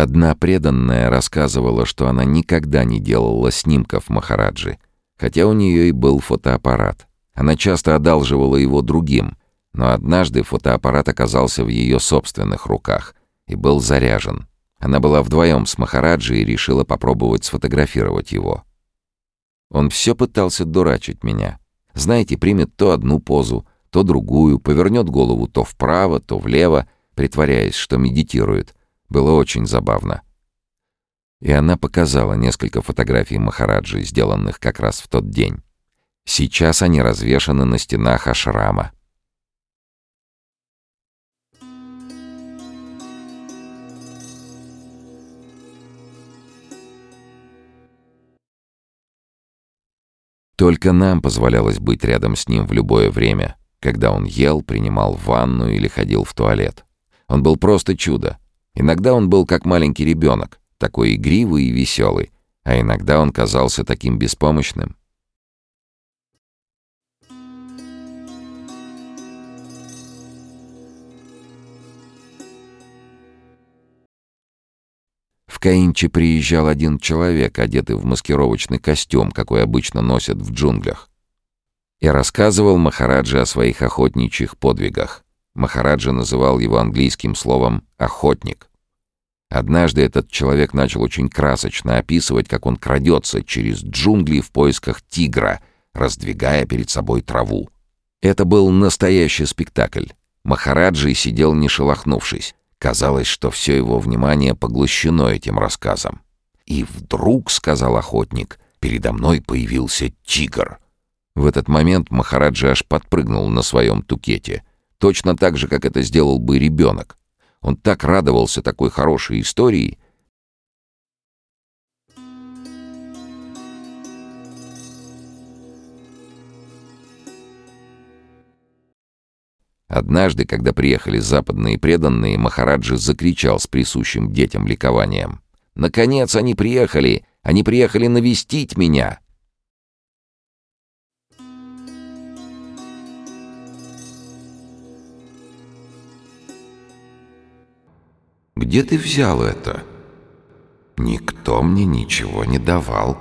Одна преданная рассказывала, что она никогда не делала снимков Махараджи, хотя у нее и был фотоаппарат. Она часто одалживала его другим, но однажды фотоаппарат оказался в ее собственных руках и был заряжен. Она была вдвоем с Махараджи и решила попробовать сфотографировать его. Он все пытался дурачить меня. Знаете, примет то одну позу, то другую, повернет голову то вправо, то влево, притворяясь, что медитирует — было очень забавно. И она показала несколько фотографий Махараджи, сделанных как раз в тот день. Сейчас они развешаны на стенах ашрама. Только нам позволялось быть рядом с ним в любое время, когда он ел, принимал ванну или ходил в туалет. Он был просто чудо. Иногда он был как маленький ребенок, такой игривый и веселый, а иногда он казался таким беспомощным. В Каинче приезжал один человек, одетый в маскировочный костюм, какой обычно носят в джунглях. И рассказывал Махараджи о своих охотничьих подвигах. Махараджа называл его английским словом «охотник». Однажды этот человек начал очень красочно описывать, как он крадется через джунгли в поисках тигра, раздвигая перед собой траву. Это был настоящий спектакль. Махараджи сидел не шелохнувшись. Казалось, что все его внимание поглощено этим рассказом. «И вдруг, — сказал охотник, — передо мной появился тигр». В этот момент Махараджи аж подпрыгнул на своем тукете — Точно так же, как это сделал бы ребенок. Он так радовался такой хорошей истории. Однажды, когда приехали западные преданные, Махараджи закричал с присущим детям ликованием. «Наконец они приехали! Они приехали навестить меня!» Где ты взял это? Никто мне ничего не давал.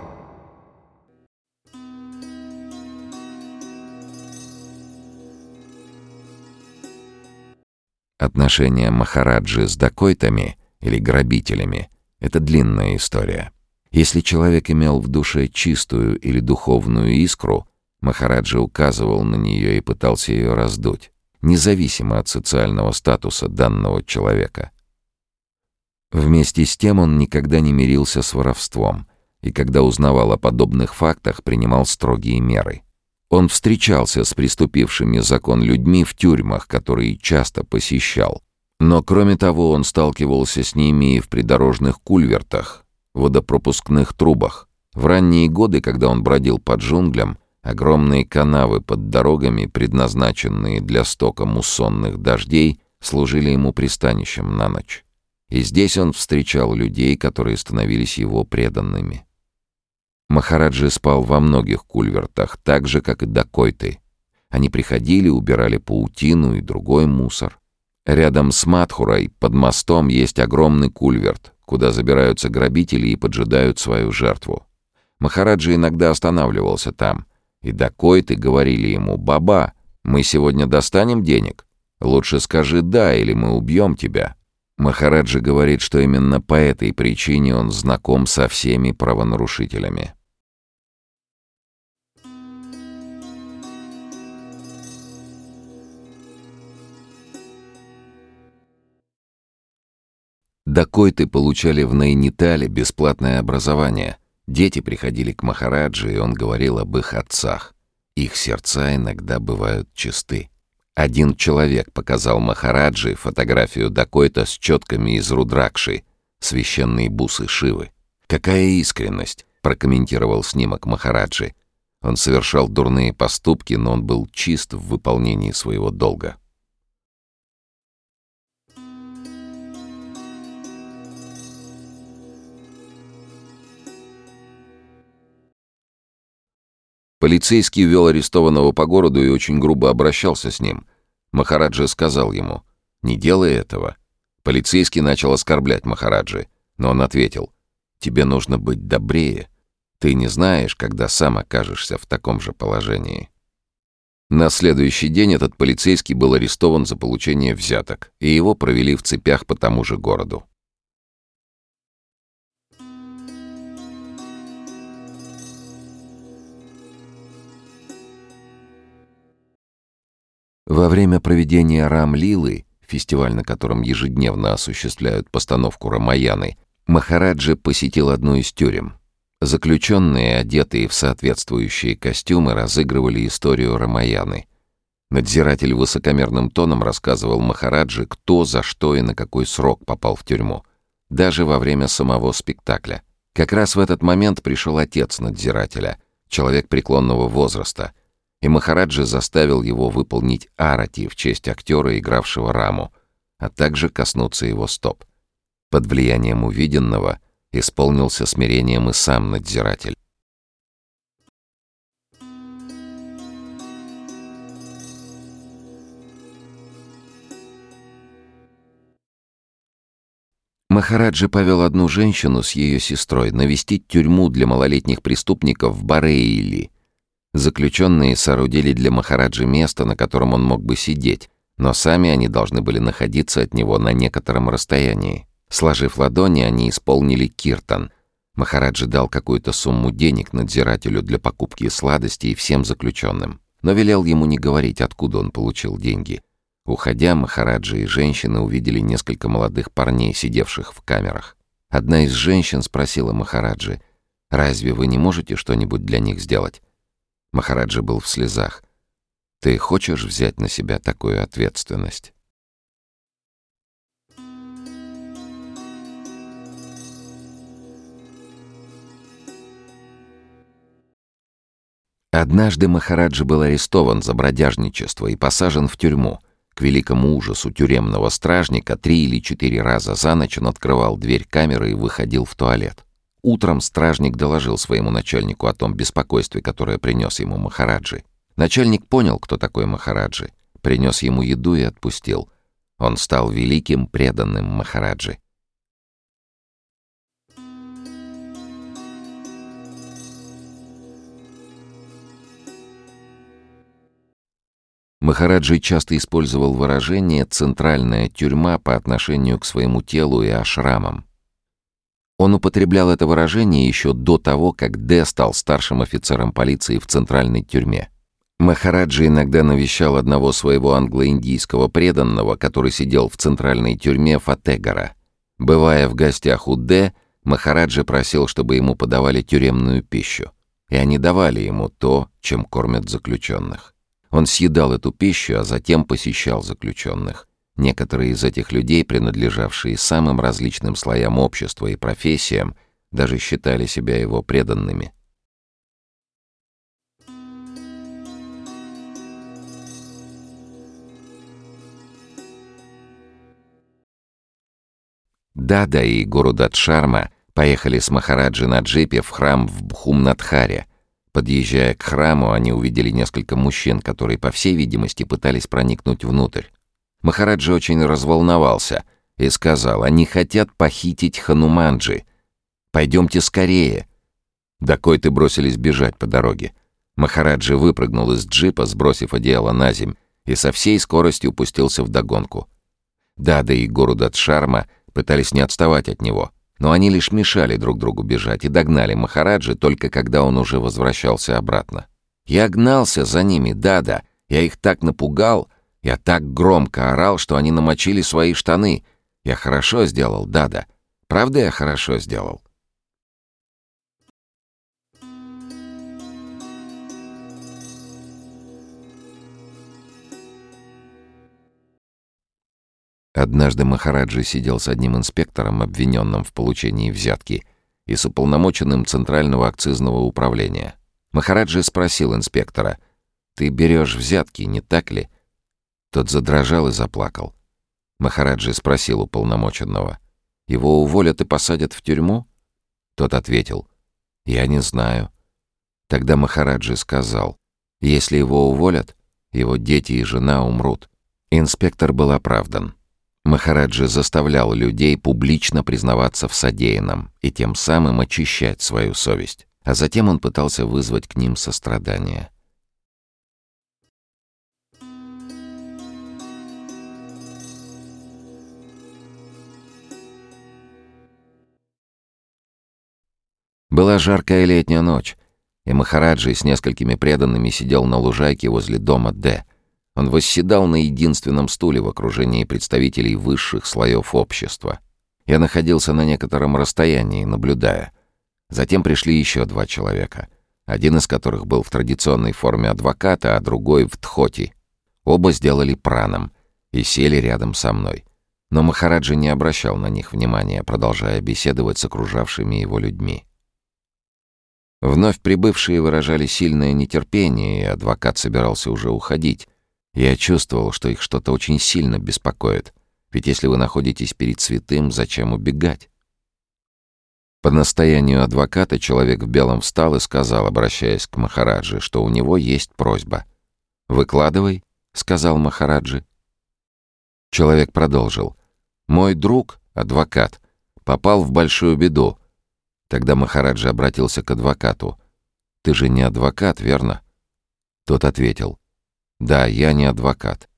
Отношения Махараджи с дакойтами или грабителями — это длинная история. Если человек имел в душе чистую или духовную искру, Махараджи указывал на нее и пытался ее раздуть, независимо от социального статуса данного человека — Вместе с тем он никогда не мирился с воровством, и когда узнавал о подобных фактах, принимал строгие меры. Он встречался с приступившими закон людьми в тюрьмах, которые часто посещал. Но кроме того, он сталкивался с ними и в придорожных кульвертах, водопропускных трубах. В ранние годы, когда он бродил по джунглям, огромные канавы под дорогами, предназначенные для стока муссонных дождей, служили ему пристанищем на ночь. И здесь он встречал людей, которые становились его преданными. Махараджи спал во многих кульвертах, так же, как и дакойты. Они приходили, убирали паутину и другой мусор. Рядом с Матхурой, под мостом, есть огромный кульверт, куда забираются грабители и поджидают свою жертву. Махараджи иногда останавливался там, и дакойты говорили ему «Баба, мы сегодня достанем денег? Лучше скажи «да» или мы убьем тебя». Махараджи говорит, что именно по этой причине он знаком со всеми правонарушителями. Дакойты получали в Найнитале бесплатное образование. Дети приходили к Махараджи, и он говорил об их отцах. Их сердца иногда бывают чисты. Один человек показал Махараджи фотографию Дакойта с четками из Рудракши, священные бусы Шивы. «Какая искренность!» — прокомментировал снимок Махараджи. Он совершал дурные поступки, но он был чист в выполнении своего долга. Полицейский вел арестованного по городу и очень грубо обращался с ним. Махараджи сказал ему «Не делай этого». Полицейский начал оскорблять Махараджи. Но он ответил, «Тебе нужно быть добрее. Ты не знаешь, когда сам окажешься в таком же положении». На следующий день этот полицейский был арестован за получение взяток, и его провели в цепях по тому же городу. Во время проведения Рам-Лилы, фестиваль, на котором ежедневно осуществляют постановку Рамаяны, Махараджи посетил одну из тюрем. Заключенные, одетые в соответствующие костюмы, разыгрывали историю Рамаяны. Надзиратель высокомерным тоном рассказывал Махараджи, кто, за что и на какой срок попал в тюрьму. Даже во время самого спектакля. Как раз в этот момент пришел отец надзирателя, человек преклонного возраста, и Махараджи заставил его выполнить арати в честь актера, игравшего Раму, а также коснуться его стоп. Под влиянием увиденного исполнился смирением и сам надзиратель. Махараджи повел одну женщину с ее сестрой навестить тюрьму для малолетних преступников в Бареили, Заключенные соорудили для Махараджи место, на котором он мог бы сидеть, но сами они должны были находиться от него на некотором расстоянии. Сложив ладони, они исполнили киртан. Махараджи дал какую-то сумму денег надзирателю для покупки сладостей всем заключенным, но велел ему не говорить, откуда он получил деньги. Уходя, Махараджи и женщины увидели несколько молодых парней, сидевших в камерах. Одна из женщин спросила Махараджи, «Разве вы не можете что-нибудь для них сделать?» Махараджа был в слезах. «Ты хочешь взять на себя такую ответственность?» Однажды Махараджа был арестован за бродяжничество и посажен в тюрьму. К великому ужасу тюремного стражника три или четыре раза за ночь он открывал дверь камеры и выходил в туалет. Утром стражник доложил своему начальнику о том беспокойстве, которое принес ему Махараджи. Начальник понял, кто такой Махараджи, принес ему еду и отпустил. Он стал великим преданным Махараджи. Махараджи часто использовал выражение «центральная тюрьма» по отношению к своему телу и ашрамам. Он употреблял это выражение еще до того, как Д стал старшим офицером полиции в центральной тюрьме. Махараджи иногда навещал одного своего англо-индийского преданного, который сидел в центральной тюрьме Фатегара. Бывая в гостях у Д, Махараджи просил, чтобы ему подавали тюремную пищу. И они давали ему то, чем кормят заключенных. Он съедал эту пищу, а затем посещал заключенных. Некоторые из этих людей, принадлежавшие самым различным слоям общества и профессиям, даже считали себя его преданными. Дада и Гуру Датшарма поехали с Махараджи на джипе в храм в Бхумнадхаре. Подъезжая к храму, они увидели несколько мужчин, которые, по всей видимости, пытались проникнуть внутрь. Махараджа очень разволновался и сказал, они хотят похитить Хануманджи. Пойдемте скорее. Дакойты бросились бежать по дороге. Махараджи выпрыгнул из джипа, сбросив одеяло на земь, и со всей скоростью пустился в догонку. Дада и Гурудат Шарма пытались не отставать от него, но они лишь мешали друг другу бежать и догнали Махараджи только когда он уже возвращался обратно. Я гнался за ними, Дада, я их так напугал, я так громко орал, что они намочили свои штаны. Я хорошо сделал, да-да. Правда, я хорошо сделал. Однажды Махараджи сидел с одним инспектором, обвиненным в получении взятки, и с уполномоченным Центрального акцизного управления. Махараджи спросил инспектора, «Ты берешь взятки, не так ли?» Тот задрожал и заплакал. Махараджи спросил уполномоченного. «Его уволят и посадят в тюрьму?» Тот ответил. «Я не знаю». Тогда Махараджи сказал. «Если его уволят, его дети и жена умрут». Инспектор был оправдан. Махараджи заставлял людей публично признаваться в содеянном и тем самым очищать свою совесть, а затем он пытался вызвать к ним сострадание. Была жаркая летняя ночь, и Махараджи с несколькими преданными сидел на лужайке возле дома Д. Он восседал на единственном стуле в окружении представителей высших слоев общества. Я находился на некотором расстоянии, наблюдая. Затем пришли еще два человека, один из которых был в традиционной форме адвоката, а другой в тхоти. Оба сделали праном и сели рядом со мной. Но Махараджи не обращал на них внимания, продолжая беседовать с окружавшими его людьми. Вновь прибывшие выражали сильное нетерпение, и адвокат собирался уже уходить. Я чувствовал, что их что-то очень сильно беспокоит. Ведь если вы находитесь перед святым, зачем убегать? По настоянию адвоката человек в белом встал и сказал, обращаясь к Махараджи, что у него есть просьба. «Выкладывай», — сказал Махараджи. Человек продолжил. «Мой друг, адвокат, попал в большую беду. Тогда Махараджа обратился к адвокату. «Ты же не адвокат, верно?» Тот ответил. «Да, я не адвокат».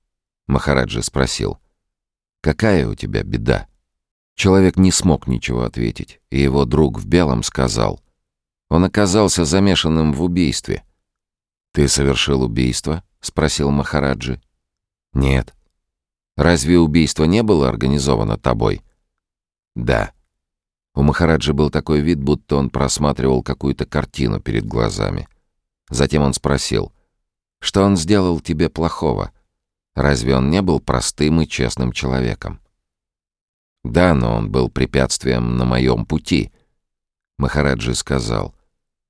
Махараджа спросил. «Какая у тебя беда?» Человек не смог ничего ответить, и его друг в белом сказал. Он оказался замешанным в убийстве. «Ты совершил убийство?» — спросил Махараджи. «Нет». «Разве убийство не было организовано тобой?» «Да». У Махараджи был такой вид, будто он просматривал какую-то картину перед глазами. Затем он спросил, «Что он сделал тебе плохого? Разве он не был простым и честным человеком?» «Да, но он был препятствием на моем пути», — Махараджи сказал.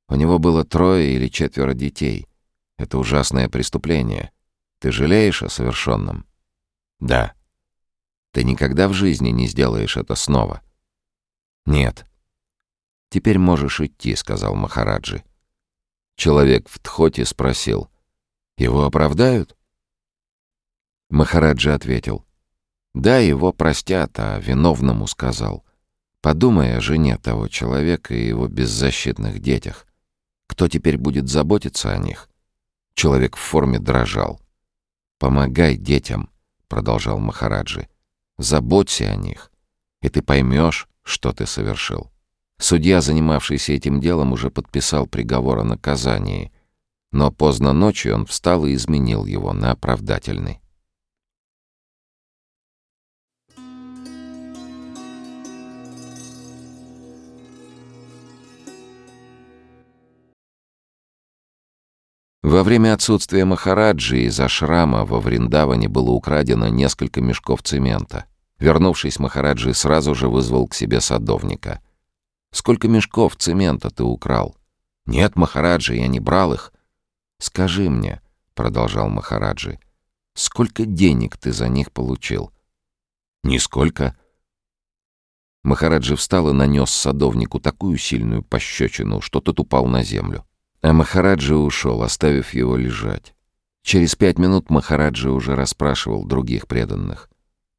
«У него было трое или четверо детей. Это ужасное преступление. Ты жалеешь о совершенном?» «Да». «Ты никогда в жизни не сделаешь это снова?» «Нет». «Теперь можешь идти», — сказал Махараджи. Человек в Тхоте спросил. «Его оправдают?» Махараджи ответил. «Да, его простят, а виновному сказал. Подумай о жене того человека и его беззащитных детях. Кто теперь будет заботиться о них?» Человек в форме дрожал. «Помогай детям», — продолжал Махараджи. «Заботься о них, и ты поймешь, что ты совершил. Судья, занимавшийся этим делом, уже подписал приговор о наказании, но поздно ночью он встал и изменил его на оправдательный. Во время отсутствия Махараджи из ашрама во Вриндаване было украдено несколько мешков цемента. Вернувшись, Махараджи сразу же вызвал к себе садовника. «Сколько мешков цемента ты украл?» «Нет, Махараджи, я не брал их». «Скажи мне», — продолжал Махараджи, — «сколько денег ты за них получил?» «Нисколько». Махараджи встал и нанес садовнику такую сильную пощечину, что тот упал на землю. А Махараджи ушел, оставив его лежать. Через пять минут Махараджи уже расспрашивал других преданных.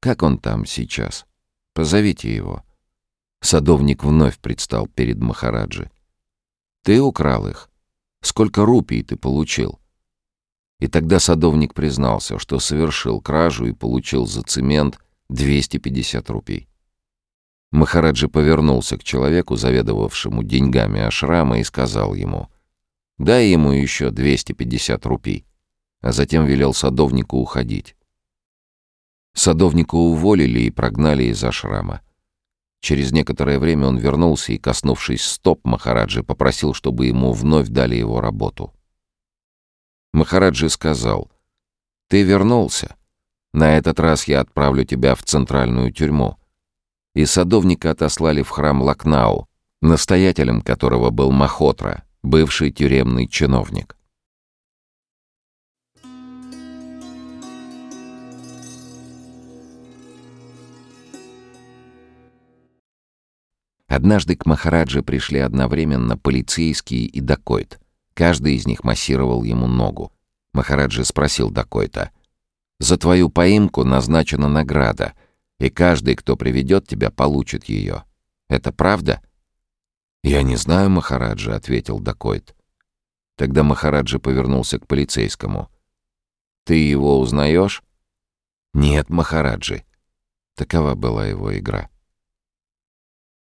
Как он там сейчас? Позовите его». Садовник вновь предстал перед Махараджи. «Ты украл их? Сколько рупий ты получил?» И тогда садовник признался, что совершил кражу и получил за цемент 250 рупий. Махараджи повернулся к человеку, заведовавшему деньгами ашрама, и сказал ему, «Дай ему еще 250 рупий», а затем велел садовнику уходить. Садовника уволили и прогнали из ашрама. Через некоторое время он вернулся и, коснувшись стоп Махараджи, попросил, чтобы ему вновь дали его работу. Махараджи сказал, «Ты вернулся. На этот раз я отправлю тебя в центральную тюрьму». И садовника отослали в храм Лакнау, настоятелем которого был Махотра, бывший тюремный чиновник. Однажды к Махараджи пришли одновременно полицейские и Дакойт. Каждый из них массировал ему ногу. Махараджи спросил Дакойта. «За твою поимку назначена награда, И каждый, кто приведет тебя, получит ее. Это правда?» «Я не знаю, Махараджа», — ответил Дакойт. Тогда Махараджа повернулся к полицейскому. «Ты его узнаешь?» «Нет, Махараджи». Такова была его игра.